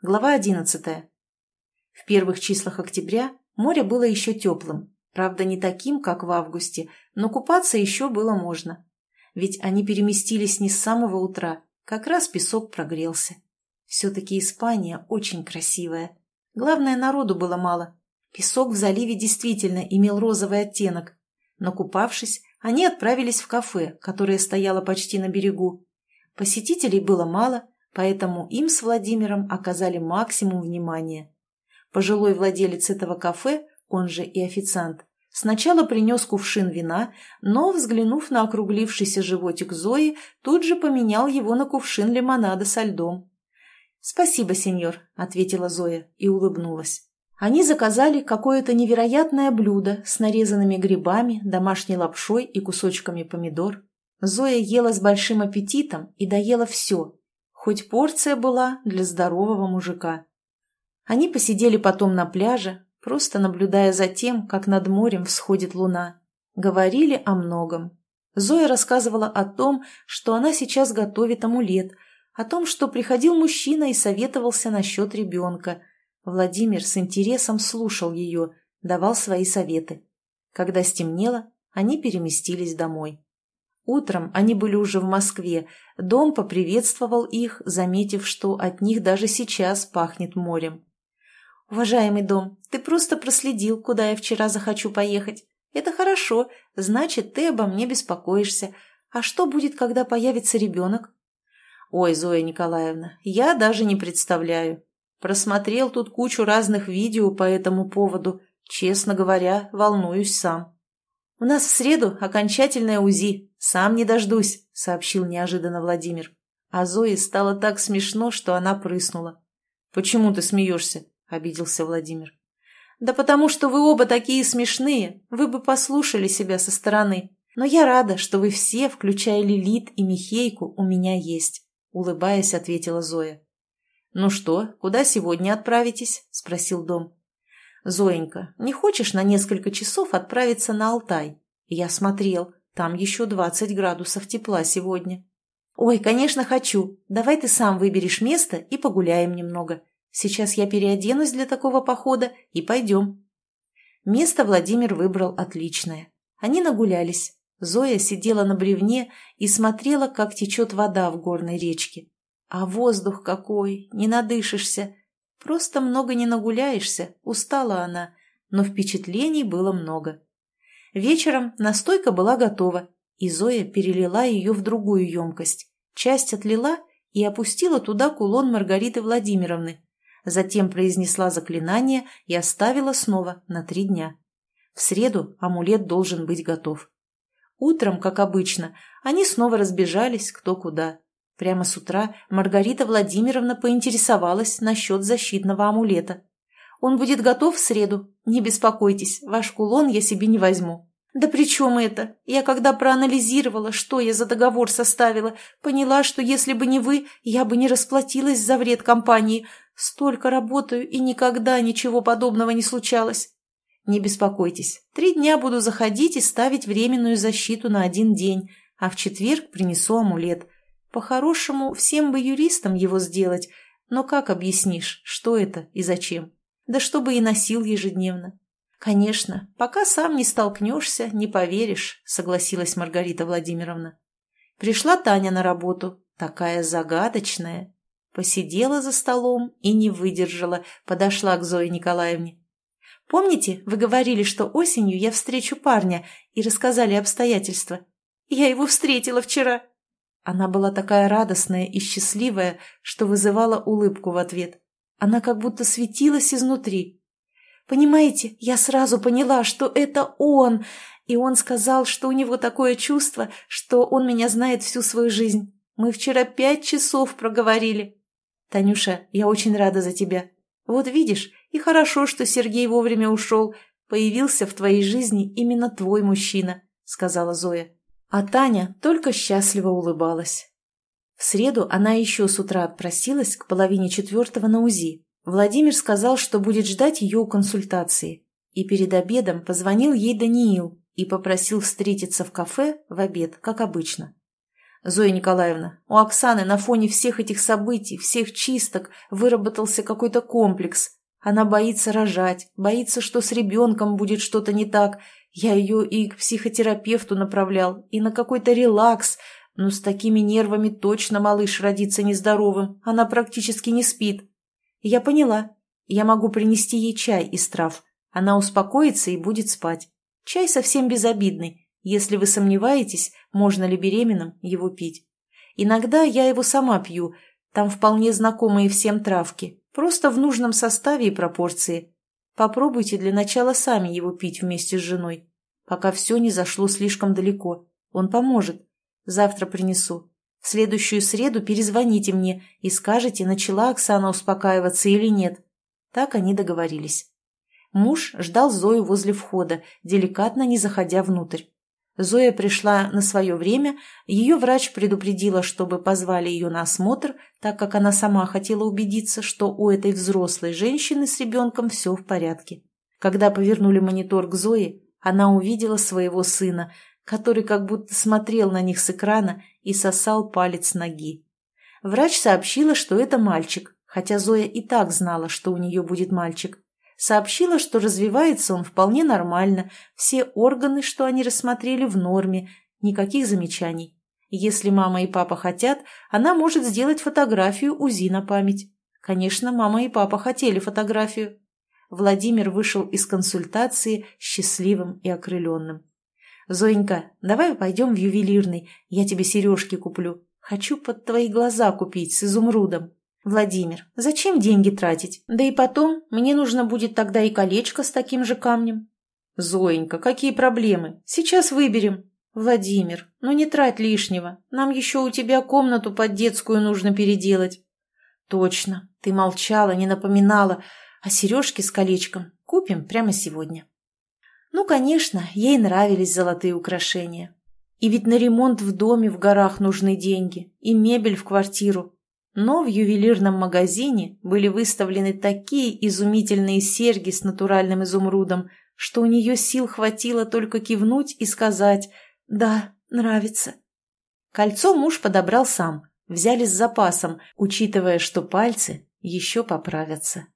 Глава одиннадцатая. В первых числах октября море было еще теплым, правда не таким, как в августе, но купаться еще было можно. Ведь они переместились не с самого утра, как раз песок прогрелся. Все-таки Испания очень красивая. Главное, народу было мало. Песок в заливе действительно имел розовый оттенок. Но купавшись, они отправились в кафе, которое стояло почти на берегу. Посетителей было мало, поэтому им с Владимиром оказали максимум внимания. Пожилой владелец этого кафе, он же и официант, сначала принес кувшин вина, но, взглянув на округлившийся животик Зои, тут же поменял его на кувшин лимонада со льдом. «Спасибо, сеньор», — ответила Зоя и улыбнулась. Они заказали какое-то невероятное блюдо с нарезанными грибами, домашней лапшой и кусочками помидор. Зоя ела с большим аппетитом и доела все, хоть порция была для здорового мужика. Они посидели потом на пляже, просто наблюдая за тем, как над морем всходит луна. Говорили о многом. Зоя рассказывала о том, что она сейчас готовит амулет, о том, что приходил мужчина и советовался насчет ребенка. Владимир с интересом слушал ее, давал свои советы. Когда стемнело, они переместились домой. Утром они были уже в Москве. Дом поприветствовал их, заметив, что от них даже сейчас пахнет морем. «Уважаемый дом, ты просто проследил, куда я вчера захочу поехать. Это хорошо, значит, ты обо мне беспокоишься. А что будет, когда появится ребенок?» «Ой, Зоя Николаевна, я даже не представляю. Просмотрел тут кучу разных видео по этому поводу. Честно говоря, волнуюсь сам». «У нас в среду окончательное УЗИ. Сам не дождусь», — сообщил неожиданно Владимир. А Зое стало так смешно, что она прыснула. «Почему ты смеешься?» — обиделся Владимир. «Да потому что вы оба такие смешные. Вы бы послушали себя со стороны. Но я рада, что вы все, включая Лилит и Михейку, у меня есть», — улыбаясь, ответила Зоя. «Ну что, куда сегодня отправитесь?» — спросил Дом. «Зоенька, не хочешь на несколько часов отправиться на Алтай? Я смотрел, там еще двадцать градусов тепла сегодня». «Ой, конечно, хочу. Давай ты сам выберешь место и погуляем немного. Сейчас я переоденусь для такого похода и пойдем». Место Владимир выбрал отличное. Они нагулялись. Зоя сидела на бревне и смотрела, как течет вода в горной речке. А воздух какой, не надышишься. Просто много не нагуляешься, устала она, но впечатлений было много. Вечером настойка была готова, и Зоя перелила ее в другую емкость. Часть отлила и опустила туда кулон Маргариты Владимировны. Затем произнесла заклинание и оставила снова на три дня. В среду амулет должен быть готов. Утром, как обычно, они снова разбежались кто куда. Прямо с утра Маргарита Владимировна поинтересовалась насчет защитного амулета. «Он будет готов в среду. Не беспокойтесь, ваш кулон я себе не возьму». «Да при чем это? Я когда проанализировала, что я за договор составила, поняла, что если бы не вы, я бы не расплатилась за вред компании. Столько работаю, и никогда ничего подобного не случалось». «Не беспокойтесь. Три дня буду заходить и ставить временную защиту на один день, а в четверг принесу амулет». По-хорошему, всем бы юристам его сделать, но как объяснишь, что это и зачем? Да чтобы и носил ежедневно. Конечно, пока сам не столкнешься, не поверишь, согласилась Маргарита Владимировна. Пришла Таня на работу, такая загадочная. Посидела за столом и не выдержала, подошла к Зое Николаевне. «Помните, вы говорили, что осенью я встречу парня и рассказали обстоятельства? Я его встретила вчера», она была такая радостная и счастливая, что вызывала улыбку в ответ. Она как будто светилась изнутри. «Понимаете, я сразу поняла, что это он, и он сказал, что у него такое чувство, что он меня знает всю свою жизнь. Мы вчера пять часов проговорили. Танюша, я очень рада за тебя. Вот видишь, и хорошо, что Сергей вовремя ушел. Появился в твоей жизни именно твой мужчина», — сказала Зоя. А Таня только счастливо улыбалась. В среду она еще с утра отпросилась к половине четвертого на УЗИ. Владимир сказал, что будет ждать ее у консультации. И перед обедом позвонил ей Даниил и попросил встретиться в кафе в обед, как обычно. Зоя Николаевна, у Оксаны на фоне всех этих событий, всех чисток выработался какой-то комплекс. Она боится рожать, боится, что с ребенком будет что-то не так. Я ее и к психотерапевту направлял, и на какой-то релакс. Но с такими нервами точно малыш родится нездоровым. Она практически не спит. Я поняла. Я могу принести ей чай из трав. Она успокоится и будет спать. Чай совсем безобидный. Если вы сомневаетесь, можно ли беременным его пить. Иногда я его сама пью. Там вполне знакомые всем травки. Просто в нужном составе и пропорции. Попробуйте для начала сами его пить вместе с женой. Пока все не зашло слишком далеко. Он поможет. Завтра принесу. В следующую среду перезвоните мне и скажете, начала Оксана успокаиваться или нет. Так они договорились. Муж ждал Зою возле входа, деликатно не заходя внутрь. Зоя пришла на свое время, ее врач предупредила, чтобы позвали ее на осмотр, так как она сама хотела убедиться, что у этой взрослой женщины с ребенком все в порядке. Когда повернули монитор к Зое, она увидела своего сына, который как будто смотрел на них с экрана и сосал палец ноги. Врач сообщила, что это мальчик, хотя Зоя и так знала, что у нее будет мальчик сообщила, что развивается он вполне нормально, все органы, что они рассмотрели, в норме, никаких замечаний. Если мама и папа хотят, она может сделать фотографию УЗИ на память. Конечно, мама и папа хотели фотографию. Владимир вышел из консультации счастливым и окрыленным. «Зоенька, давай пойдем в ювелирный, я тебе сережки куплю. Хочу под твои глаза купить с изумрудом». «Владимир, зачем деньги тратить? Да и потом, мне нужно будет тогда и колечко с таким же камнем». «Зоенька, какие проблемы? Сейчас выберем». «Владимир, ну не трать лишнего. Нам еще у тебя комнату под детскую нужно переделать». «Точно. Ты молчала, не напоминала. А сережки с колечком купим прямо сегодня». Ну, конечно, ей нравились золотые украшения. И ведь на ремонт в доме в горах нужны деньги, и мебель в квартиру, но в ювелирном магазине были выставлены такие изумительные серьги с натуральным изумрудом, что у нее сил хватило только кивнуть и сказать «Да, нравится». Кольцо муж подобрал сам, взяли с запасом, учитывая, что пальцы еще поправятся.